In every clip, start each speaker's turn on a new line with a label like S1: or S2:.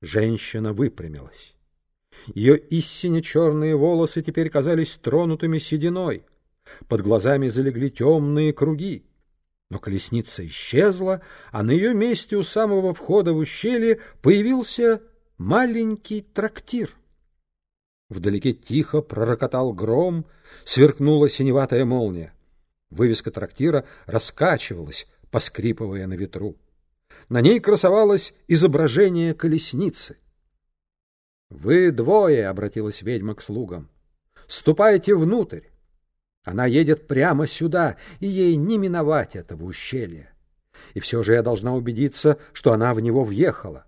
S1: Женщина выпрямилась. Ее истинно черные волосы теперь казались тронутыми сединой. Под глазами залегли темные круги. Но колесница исчезла, а на ее месте у самого входа в ущелье появился маленький трактир. Вдалеке тихо пророкотал гром, сверкнула синеватая молния. Вывеска трактира раскачивалась, поскрипывая на ветру. На ней красовалось изображение колесницы. — Вы двое, — обратилась ведьма к слугам, — ступайте внутрь. Она едет прямо сюда, и ей не миновать этого ущелья. И все же я должна убедиться, что она в него въехала.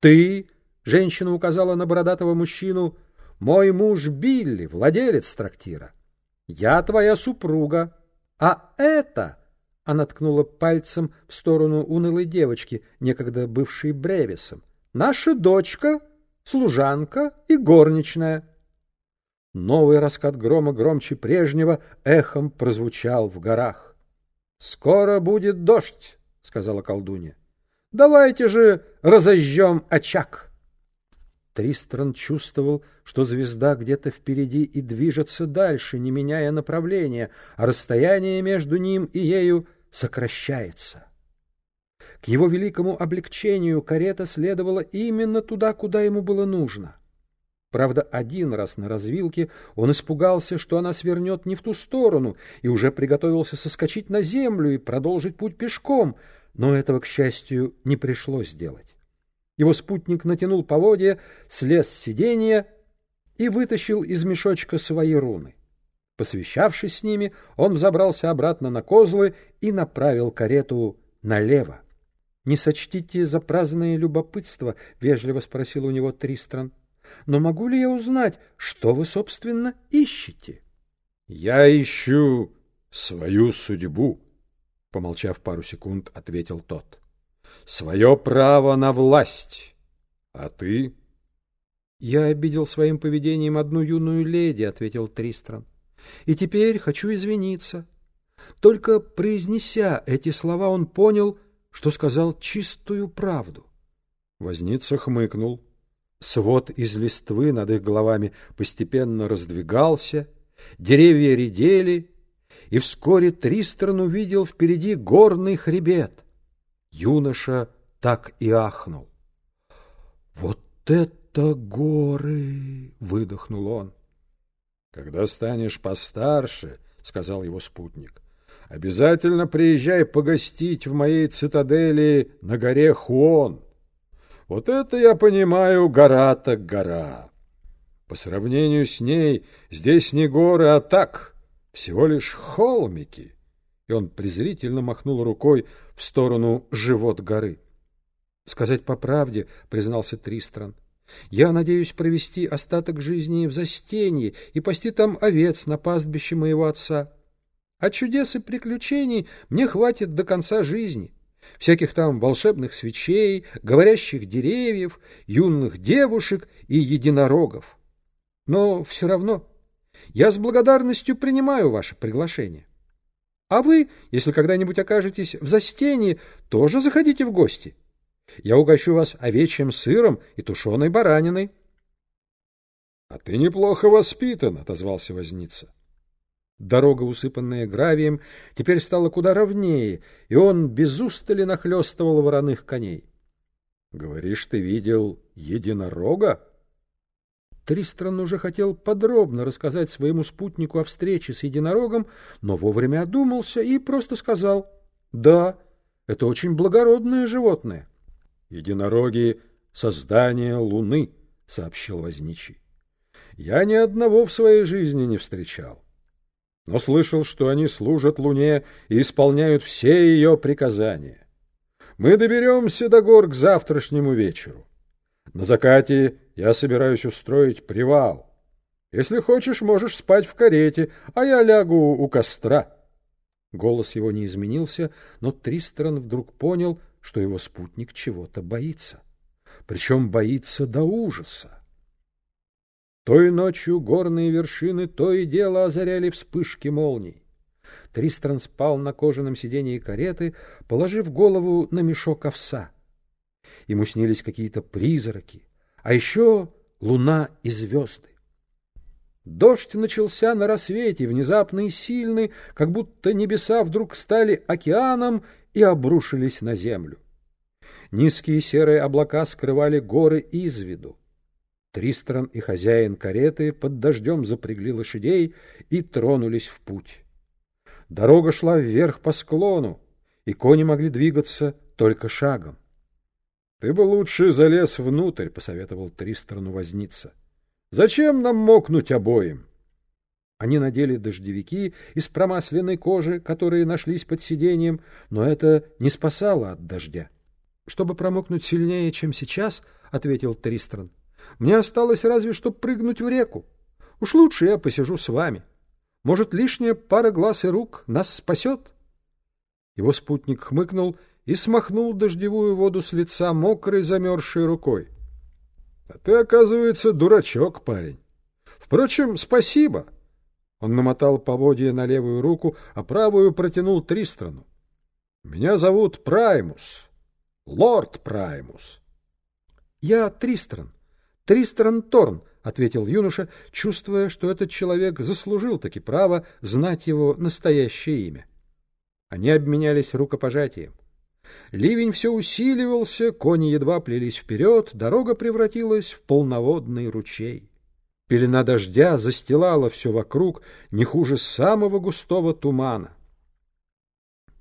S1: Ты, — женщина указала на бородатого мужчину, — мой муж Билли, владелец трактира. Я твоя супруга. А это... Она ткнула пальцем в сторону унылой девочки, некогда бывшей Бревисом. «Наша дочка, служанка и горничная». Новый раскат грома громче прежнего эхом прозвучал в горах. «Скоро будет дождь», — сказала колдунья. «Давайте же разожжем очаг». Тристран чувствовал, что звезда где-то впереди и движется дальше, не меняя направления, а расстояние между ним и ею сокращается. К его великому облегчению карета следовала именно туда, куда ему было нужно. Правда, один раз на развилке он испугался, что она свернет не в ту сторону, и уже приготовился соскочить на землю и продолжить путь пешком, но этого, к счастью, не пришлось делать. Его спутник натянул поводья, слез с сиденья и вытащил из мешочка свои руны. Посвящавшись с ними, он взобрался обратно на козлы и направил карету налево. — Не сочтите за праздное любопытство, — вежливо спросил у него Тристран. — Но могу ли я узнать, что вы, собственно, ищете? — Я ищу свою судьбу, — помолчав пару секунд, ответил тот. — Свое право на власть. А ты? — Я обидел своим поведением одну юную леди, — ответил Тристран. И теперь хочу извиниться. Только произнеся эти слова, он понял, что сказал чистую правду. Возница хмыкнул. Свод из листвы над их головами постепенно раздвигался, деревья редели, и вскоре Тристран увидел впереди горный хребет. Юноша так и ахнул. — Вот это горы! — выдохнул он. Когда станешь постарше, — сказал его спутник, — обязательно приезжай погостить в моей цитадели на горе Хуон. Вот это, я понимаю, гора так гора. По сравнению с ней здесь не горы, а так, всего лишь холмики. И он презрительно махнул рукой в сторону живот горы. — Сказать по правде, — признался Тристран, я надеюсь провести остаток жизни в застенье и пасти там овец на пастбище моего отца. А чудес и приключений мне хватит до конца жизни. Всяких там волшебных свечей, говорящих деревьев, юных девушек и единорогов. Но все равно я с благодарностью принимаю ваше приглашение. А вы, если когда-нибудь окажетесь в застенье, тоже заходите в гости. — я угощу вас овечьим сыром и тушеной бараниной. — А ты неплохо воспитан, — отозвался возница. Дорога, усыпанная гравием, теперь стала куда ровнее, и он без устали нахлестывал вороных коней. — Говоришь, ты видел единорога? Тристран уже хотел подробно рассказать своему спутнику о встрече с единорогом, но вовремя одумался и просто сказал «Да, это очень благородное животное». Единороги — создание луны, — сообщил возничий. Я ни одного в своей жизни не встречал, но слышал, что они служат луне и исполняют все ее приказания. Мы доберемся до гор к завтрашнему вечеру. На закате я собираюсь устроить привал. Если хочешь, можешь спать в карете, а я лягу у костра. Голос его не изменился, но Тристран вдруг понял — что его спутник чего-то боится. Причем боится до ужаса. Той ночью горные вершины то и дело озаряли вспышки молний. Тристран спал на кожаном сиденье кареты, положив голову на мешок овса. Ему снились какие-то призраки, а еще луна и звезды. Дождь начался на рассвете, внезапно и сильный, как будто небеса вдруг стали океаном и обрушились на землю. Низкие серые облака скрывали горы из виду. Тристран и хозяин кареты под дождем запрягли лошадей и тронулись в путь. Дорога шла вверх по склону, и кони могли двигаться только шагом. — Ты бы лучше залез внутрь, — посоветовал Тристрану возница. — Зачем нам мокнуть обоим? Они надели дождевики из промасленной кожи, которые нашлись под сиденьем, но это не спасало от дождя. — Чтобы промокнуть сильнее, чем сейчас, — ответил Тристран, — мне осталось разве что прыгнуть в реку. Уж лучше я посижу с вами. Может, лишняя пара глаз и рук нас спасет? Его спутник хмыкнул и смахнул дождевую воду с лица мокрой замерзшей рукой. А ты, оказывается, дурачок, парень. Впрочем, спасибо. Он намотал поводья на левую руку, а правую протянул Тристрану. Меня зовут Праймус. Лорд Праймус. Я Тристран. Тристран Торн, ответил юноша, чувствуя, что этот человек заслужил таки право знать его настоящее имя. Они обменялись рукопожатием. Ливень все усиливался, кони едва плелись вперед, дорога превратилась в полноводный ручей. Пелена дождя застилала все вокруг, не хуже самого густого тумана.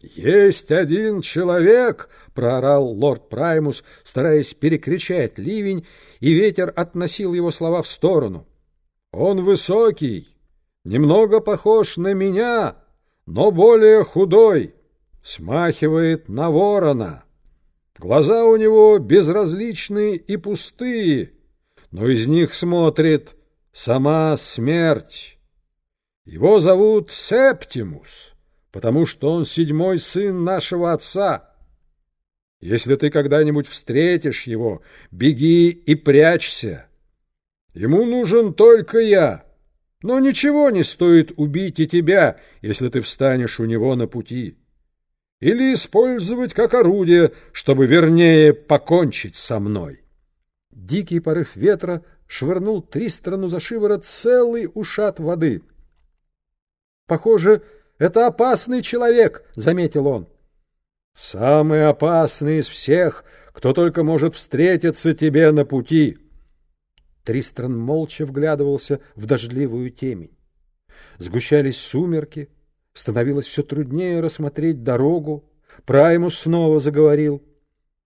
S1: «Есть один человек!» — проорал лорд Праймус, стараясь перекричать ливень, и ветер относил его слова в сторону. «Он высокий, немного похож на меня, но более худой смахивает на ворона. Глаза у него безразличные и пустые, но из них смотрит сама смерть. Его зовут Септимус, потому что он седьмой сын нашего отца. Если ты когда-нибудь встретишь его, беги и прячься. Ему нужен только я, но ничего не стоит убить и тебя, если ты встанешь у него на пути или использовать как орудие, чтобы вернее покончить со мной. Дикий порыв ветра швырнул Тристрану за шиворот целый ушат воды. — Похоже, это опасный человек, — заметил он. — Самый опасный из всех, кто только может встретиться тебе на пути. Тристран молча вглядывался в дождливую темень. Сгущались сумерки, Становилось все труднее рассмотреть дорогу. Праймус снова заговорил.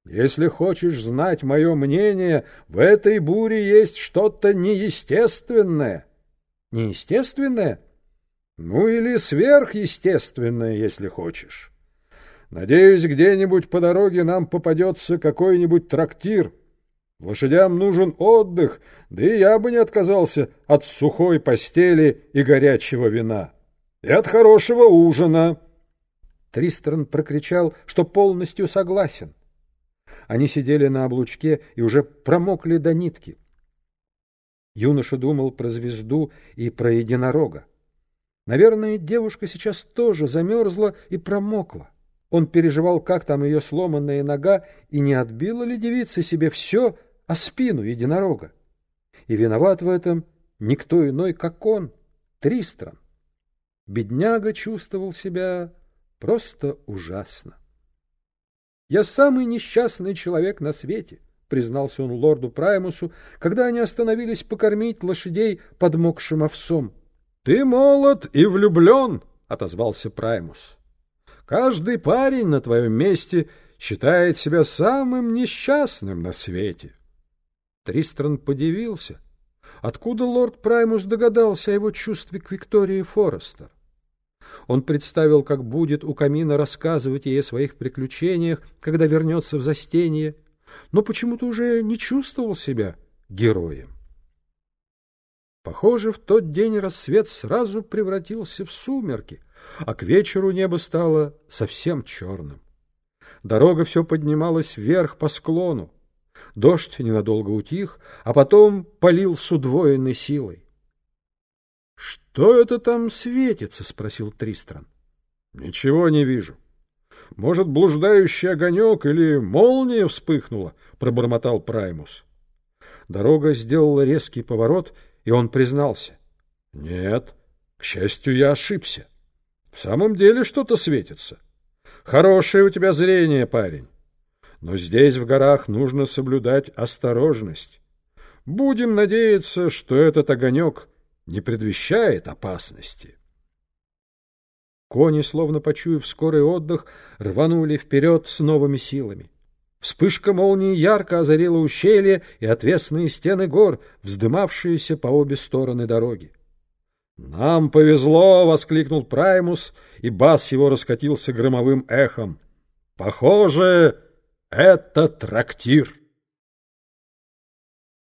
S1: «Если хочешь знать мое мнение, в этой буре есть что-то неестественное». «Неестественное?» «Ну или сверхъестественное, если хочешь. Надеюсь, где-нибудь по дороге нам попадется какой-нибудь трактир». Лошадям нужен отдых, да и я бы не отказался от сухой постели и горячего вина и от хорошего ужина. Тристран прокричал, что полностью согласен. Они сидели на облучке и уже промокли до нитки. Юноша думал про звезду и про единорога. Наверное, девушка сейчас тоже замерзла и промокла. Он переживал, как там ее сломанная нога, и не отбила ли девица себе все, а спину единорога. И виноват в этом никто иной, как он, Тристран. Бедняга чувствовал себя просто ужасно. «Я самый несчастный человек на свете», — признался он лорду Праймусу, когда они остановились покормить лошадей подмокшим овсом. «Ты молод и влюблен», — отозвался Праймус. «Каждый парень на твоем месте считает себя самым несчастным на свете». Тристран подивился. Откуда лорд Праймус догадался о его чувстве к Виктории Форестер? Он представил, как будет у камина рассказывать ей о своих приключениях, когда вернется в застенье, но почему-то уже не чувствовал себя героем. Похоже, в тот день рассвет сразу превратился в сумерки, а к вечеру небо стало совсем черным. Дорога все поднималась вверх по склону. Дождь ненадолго утих, а потом полил с удвоенной силой. «Что это там светится?» — спросил Тристран. «Ничего не вижу. Может, блуждающий огонек или молния вспыхнула? — пробормотал Праймус. Дорога сделала резкий поворот, и он признался. — Нет, к счастью, я ошибся. В самом деле что-то светится. Хорошее у тебя зрение, парень. Но здесь, в горах, нужно соблюдать осторожность. Будем надеяться, что этот огонек не предвещает опасности. Кони, словно почуяв скорый отдых, рванули вперед с новыми силами. Вспышка молнии ярко озарила ущелье и отвесные стены гор, вздымавшиеся по обе стороны дороги. «Нам повезло!» — воскликнул Праймус, и бас его раскатился громовым эхом. «Похоже, это трактир!»